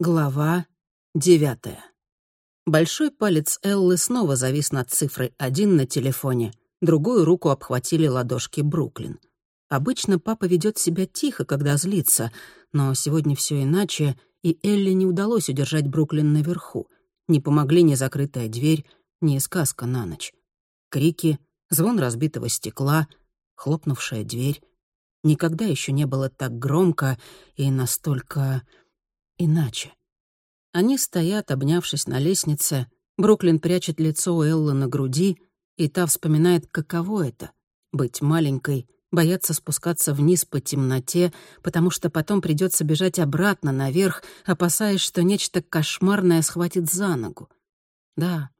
Глава девятая. Большой палец Эллы снова завис над цифрой один на телефоне, другую руку обхватили ладошки Бруклин. Обычно папа ведет себя тихо, когда злится, но сегодня все иначе, и Элли не удалось удержать Бруклин наверху. Не помогли ни закрытая дверь, ни сказка на ночь. Крики, звон разбитого стекла, хлопнувшая дверь. Никогда еще не было так громко и настолько иначе. Они стоят, обнявшись на лестнице. Бруклин прячет лицо у Эллы на груди, и та вспоминает, каково это — быть маленькой, бояться спускаться вниз по темноте, потому что потом придется бежать обратно наверх, опасаясь, что нечто кошмарное схватит за ногу. Да,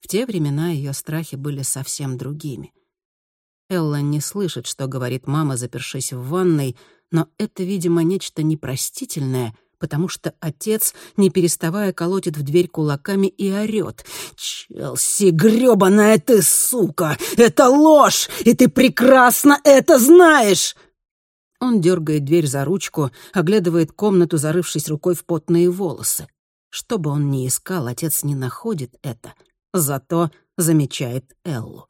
в те времена ее страхи были совсем другими. Элла не слышит, что говорит мама, запершись в ванной, но это, видимо, нечто непростительное — потому что отец, не переставая, колотит в дверь кулаками и орёт. «Челси, грёбаная ты сука! Это ложь, и ты прекрасно это знаешь!» Он дергает дверь за ручку, оглядывает комнату, зарывшись рукой в потные волосы. Что бы он ни искал, отец не находит это. Зато замечает Эллу.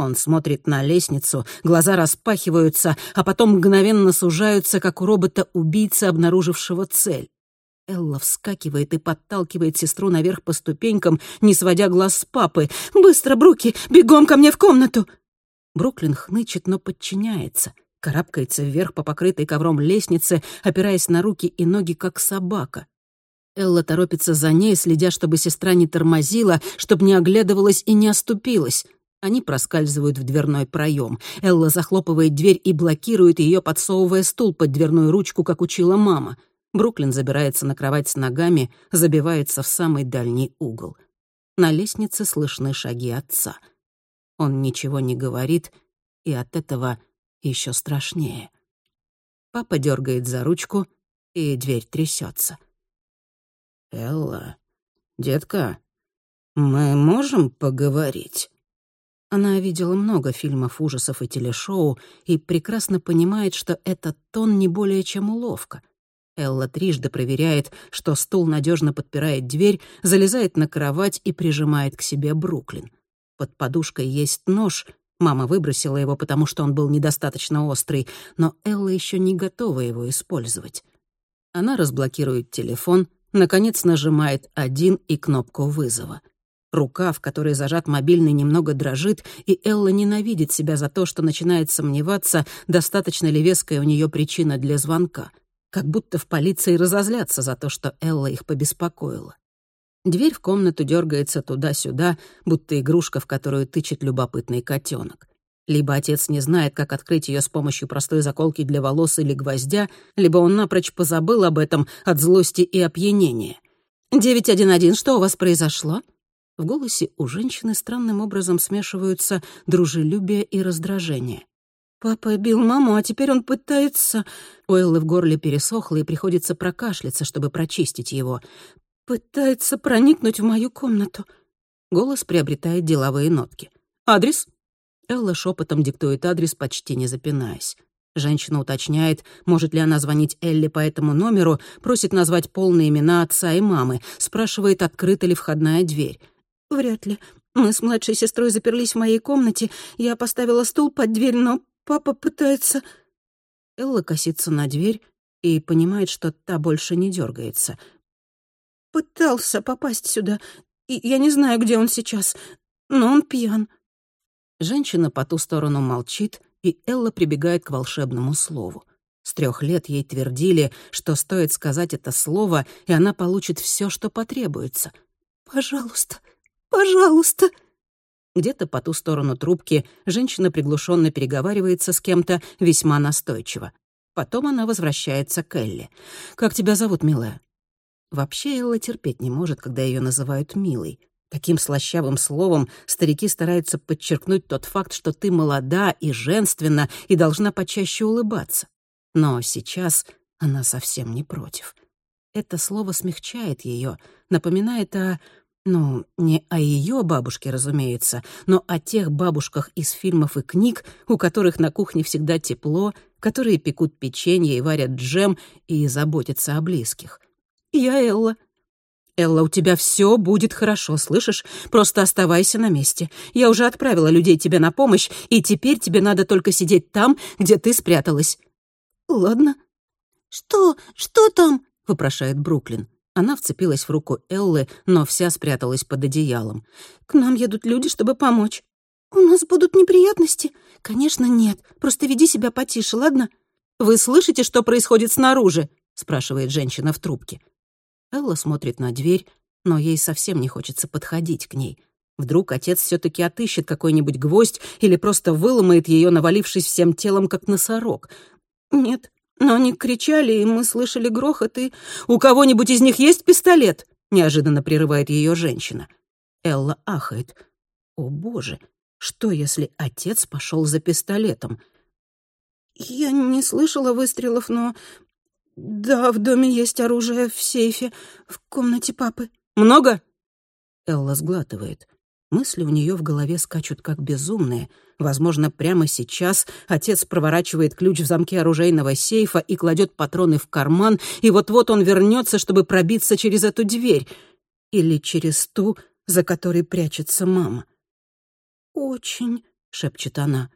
Он смотрит на лестницу, глаза распахиваются, а потом мгновенно сужаются, как у робота-убийцы, обнаружившего цель. Элла вскакивает и подталкивает сестру наверх по ступенькам, не сводя глаз с папы. «Быстро, Бруки! Бегом ко мне в комнату!» Бруклин хнычет, но подчиняется. Карабкается вверх по покрытой ковром лестнице, опираясь на руки и ноги, как собака. Элла торопится за ней, следя, чтобы сестра не тормозила, чтобы не оглядывалась и не оступилась. Они проскальзывают в дверной проем. Элла захлопывает дверь и блокирует ее, подсовывая стул под дверную ручку, как учила мама. Бруклин забирается на кровать с ногами, забивается в самый дальний угол. На лестнице слышны шаги отца. Он ничего не говорит, и от этого еще страшнее. Папа дергает за ручку, и дверь трясется. «Элла, детка, мы можем поговорить?» Она видела много фильмов ужасов и телешоу и прекрасно понимает, что этот тон не более чем уловка. Элла трижды проверяет, что стул надежно подпирает дверь, залезает на кровать и прижимает к себе Бруклин. Под подушкой есть нож. Мама выбросила его, потому что он был недостаточно острый, но Элла еще не готова его использовать. Она разблокирует телефон, наконец нажимает один и кнопку вызова. Рука, в которой зажат мобильный, немного дрожит, и Элла ненавидит себя за то, что начинает сомневаться, достаточно ли веская у нее причина для звонка. Как будто в полиции разозлятся за то, что Элла их побеспокоила. Дверь в комнату дергается туда-сюда, будто игрушка, в которую тычет любопытный котенок. Либо отец не знает, как открыть ее с помощью простой заколки для волос или гвоздя, либо он напрочь позабыл об этом от злости и опьянения. «911, что у вас произошло?» В голосе у женщины странным образом смешиваются дружелюбие и раздражение. «Папа бил маму, а теперь он пытается...» У Эллы в горле пересохло, и приходится прокашляться, чтобы прочистить его. «Пытается проникнуть в мою комнату». Голос приобретает деловые нотки. «Адрес?» Элла шепотом диктует адрес, почти не запинаясь. Женщина уточняет, может ли она звонить Элли по этому номеру, просит назвать полные имена отца и мамы, спрашивает, открыта ли входная дверь. «Вряд ли. Мы с младшей сестрой заперлись в моей комнате. Я поставила стул под дверь, но папа пытается...» Элла косится на дверь и понимает, что та больше не дергается. «Пытался попасть сюда, и я не знаю, где он сейчас, но он пьян». Женщина по ту сторону молчит, и Элла прибегает к волшебному слову. С трех лет ей твердили, что стоит сказать это слово, и она получит все, что потребуется. «Пожалуйста, Пожалуйста!» Где-то по ту сторону трубки женщина приглушенно переговаривается с кем-то весьма настойчиво. Потом она возвращается к Элли. «Как тебя зовут, милая?» Вообще Элла терпеть не может, когда ее называют «милой». Таким слащавым словом старики стараются подчеркнуть тот факт, что ты молода и женственна и должна почаще улыбаться. Но сейчас она совсем не против. Это слово смягчает ее, напоминает о ну, не о ее бабушке, разумеется, но о тех бабушках из фильмов и книг, у которых на кухне всегда тепло, которые пекут печенье и варят джем и заботятся о близких. я Элла». «Элла, у тебя все будет хорошо, слышишь? Просто оставайся на месте. Я уже отправила людей тебе на помощь, и теперь тебе надо только сидеть там, где ты спряталась». «Ладно». «Что? Что там?» — вопрошает Бруклин. Она вцепилась в руку Эллы, но вся спряталась под одеялом. «К нам едут люди, чтобы помочь». «У нас будут неприятности?» «Конечно, нет. Просто веди себя потише, ладно?» «Вы слышите, что происходит снаружи?» — спрашивает женщина в трубке. Элла смотрит на дверь, но ей совсем не хочется подходить к ней. Вдруг отец все таки отыщет какой-нибудь гвоздь или просто выломает ее, навалившись всем телом, как носорог. «Нет, но они кричали, и мы слышали грохот, и... У кого-нибудь из них есть пистолет?» — неожиданно прерывает ее женщина. Элла ахает. «О, боже, что, если отец пошел за пистолетом?» «Я не слышала выстрелов, но... Да, в доме есть оружие в сейфе, в комнате папы». «Много?» Элла сглатывает. Мысли у нее в голове скачут как безумные. Возможно, прямо сейчас отец проворачивает ключ в замке оружейного сейфа и кладет патроны в карман, и вот-вот он вернется, чтобы пробиться через эту дверь. Или через ту, за которой прячется мама. «Очень», — шепчет она.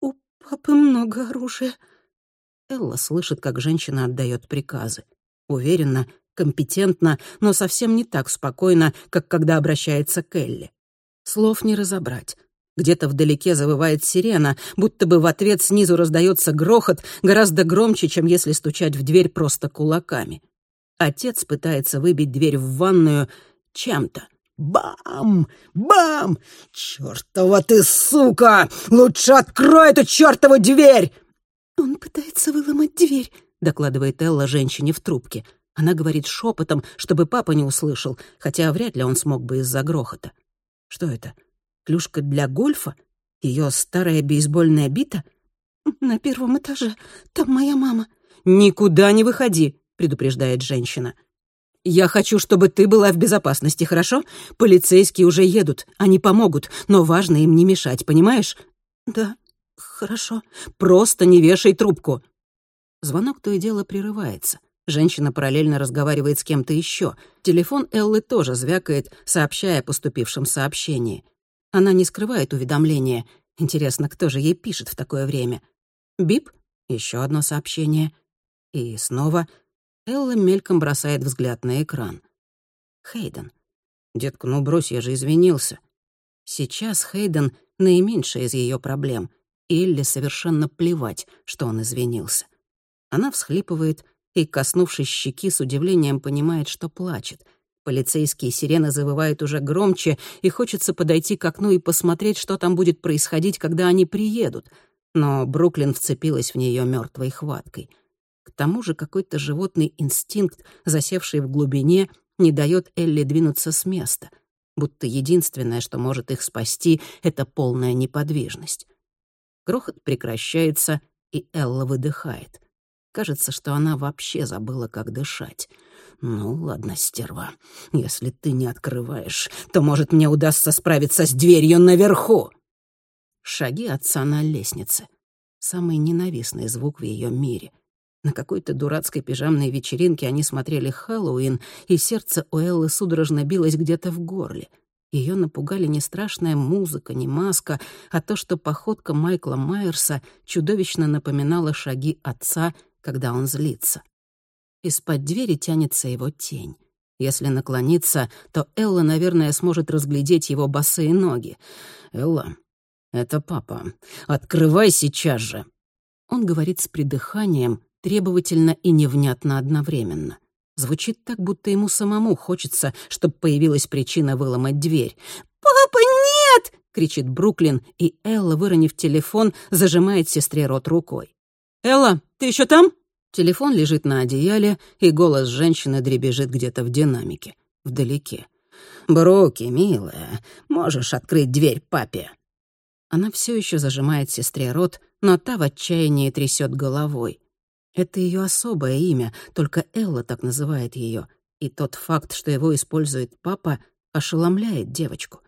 «У папы много оружия». Элла слышит, как женщина отдает приказы. Уверенно, компетентно, но совсем не так спокойно, как когда обращается к Элли. Слов не разобрать. Где-то вдалеке завывает сирена, будто бы в ответ снизу раздается грохот, гораздо громче, чем если стучать в дверь просто кулаками. Отец пытается выбить дверь в ванную чем-то. Бам! Бам! Чёртова ты сука! Лучше открой эту чёртову дверь! Он пытается выломать дверь, докладывает Элла женщине в трубке. Она говорит шепотом, чтобы папа не услышал, хотя вряд ли он смог бы из-за грохота. Что это? Клюшка для гольфа? Ее старая бейсбольная бита? На первом этаже. Там моя мама. Никуда не выходи, предупреждает женщина. Я хочу, чтобы ты была в безопасности, хорошо? Полицейские уже едут, они помогут, но важно им не мешать, понимаешь? Да, хорошо. Просто не вешай трубку. Звонок то и дело прерывается. Женщина параллельно разговаривает с кем-то еще. Телефон Эллы тоже звякает, сообщая о поступившем сообщении. Она не скрывает уведомления. Интересно, кто же ей пишет в такое время? Бип, еще одно сообщение. И снова Элла мельком бросает взгляд на экран. Хейден. «Детка, ну брось, я же извинился». Сейчас Хейден — наименьшая из ее проблем. Элли совершенно плевать, что он извинился. Она всхлипывает, и, коснувшись щеки, с удивлением понимает, что плачет. Полицейские сирены завывают уже громче, и хочется подойти к окну и посмотреть, что там будет происходить, когда они приедут. Но Бруклин вцепилась в нее мертвой хваткой. К тому же какой-то животный инстинкт, засевший в глубине, не дает Элли двинуться с места, будто единственное, что может их спасти, — это полная неподвижность. Грохот прекращается, и Элла выдыхает — Кажется, что она вообще забыла, как дышать. «Ну, ладно, стерва. Если ты не открываешь, то, может, мне удастся справиться с дверью наверху!» Шаги отца на лестнице. Самый ненавистный звук в ее мире. На какой-то дурацкой пижамной вечеринке они смотрели «Хэллоуин», и сердце у Эллы судорожно билось где-то в горле. Ее напугали не страшная музыка, не маска, а то, что походка Майкла Майерса чудовищно напоминала шаги отца — когда он злится. Из-под двери тянется его тень. Если наклониться, то Элла, наверное, сможет разглядеть его босые ноги. «Элла, это папа. Открывай сейчас же!» Он говорит с придыханием, требовательно и невнятно одновременно. Звучит так, будто ему самому хочется, чтобы появилась причина выломать дверь. «Папа, нет!» — кричит Бруклин, и Элла, выронив телефон, зажимает сестре рот рукой. «Элла, ты еще там?» Телефон лежит на одеяле, и голос женщины дребезжит где-то в динамике, вдалеке. «Бруки, милая, можешь открыть дверь папе?» Она все еще зажимает сестре рот, но та в отчаянии трясет головой. Это ее особое имя, только Элла так называет ее, и тот факт, что его использует папа, ошеломляет девочку.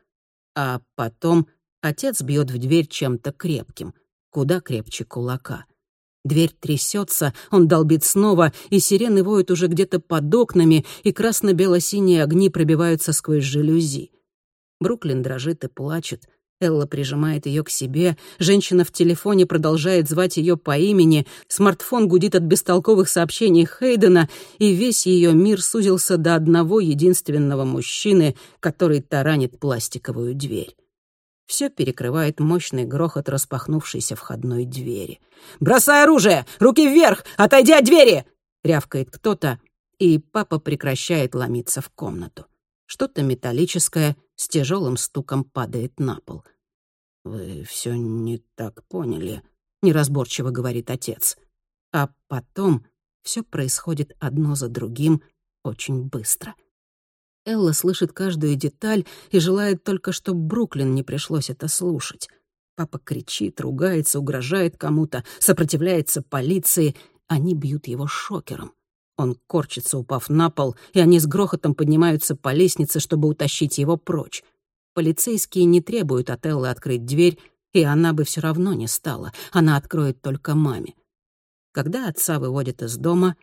А потом отец бьет в дверь чем-то крепким, куда крепче кулака — Дверь трясется, он долбит снова, и сирены воют уже где-то под окнами, и красно-бело-синие огни пробиваются сквозь жалюзи. Бруклин дрожит и плачет. Элла прижимает ее к себе, женщина в телефоне продолжает звать ее по имени, смартфон гудит от бестолковых сообщений Хейдена, и весь ее мир сузился до одного единственного мужчины, который таранит пластиковую дверь. Все перекрывает мощный грохот распахнувшейся входной двери. «Бросай оружие! Руки вверх! Отойди от двери!» — рявкает кто-то, и папа прекращает ломиться в комнату. Что-то металлическое с тяжелым стуком падает на пол. «Вы все не так поняли», — неразборчиво говорит отец. А потом все происходит одно за другим очень быстро. Элла слышит каждую деталь и желает только, чтобы Бруклин не пришлось это слушать. Папа кричит, ругается, угрожает кому-то, сопротивляется полиции. Они бьют его шокером. Он корчится, упав на пол, и они с грохотом поднимаются по лестнице, чтобы утащить его прочь. Полицейские не требуют от Эллы открыть дверь, и она бы все равно не стала. Она откроет только маме. Когда отца выводят из дома,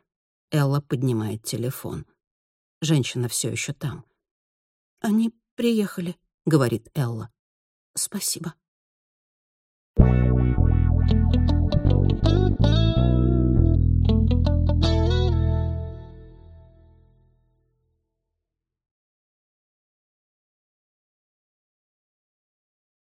Элла поднимает телефон. Женщина все еще там. «Они приехали», — говорит Элла. «Спасибо».